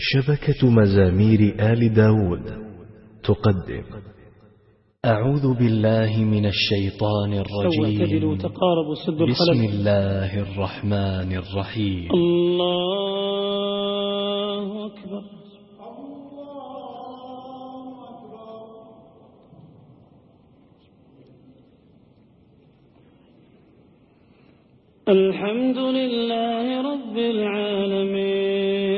شبكة مزامير آل داود تقدم. أعوذ بالله من الشيطان الرجيم. تقاربوا سدوا بسم الله الرحمن الرحيم. الله أكبر. الحمد لله رب العالمين.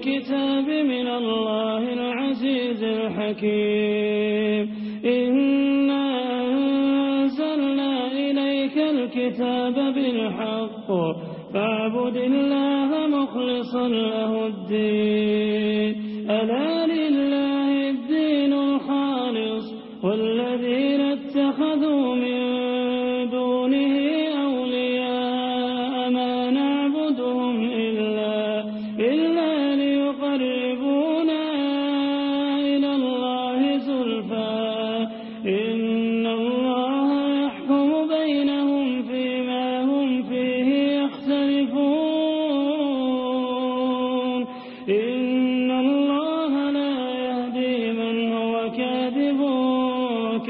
الكتاب من الله العزيز الحكيم. إنا أنزلنا إليك الكتاب بالحق. فاعبد الله مخلصا له الدين. ألا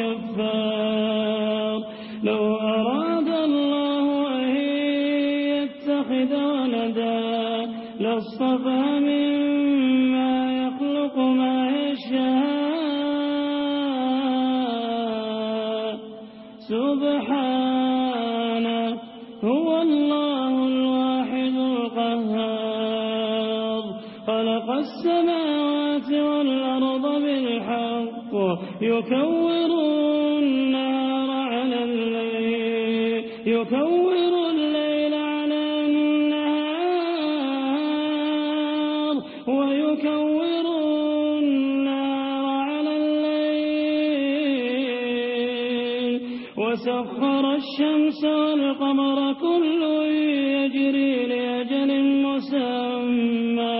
كفار لو أراد الله أن يتخذ ولدا لاصطفى مما يخلق ما يشاء. سبحانه خلق السماوات والأرض بالحق يكور النهار على الليل يكور الليل على النهار ويكور النار على الليل. وسخر الشمس والقمر، كل يجري لأجل مسمى.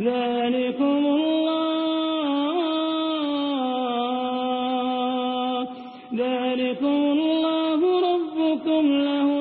ذلكم الله. ذلكم الله ربكم له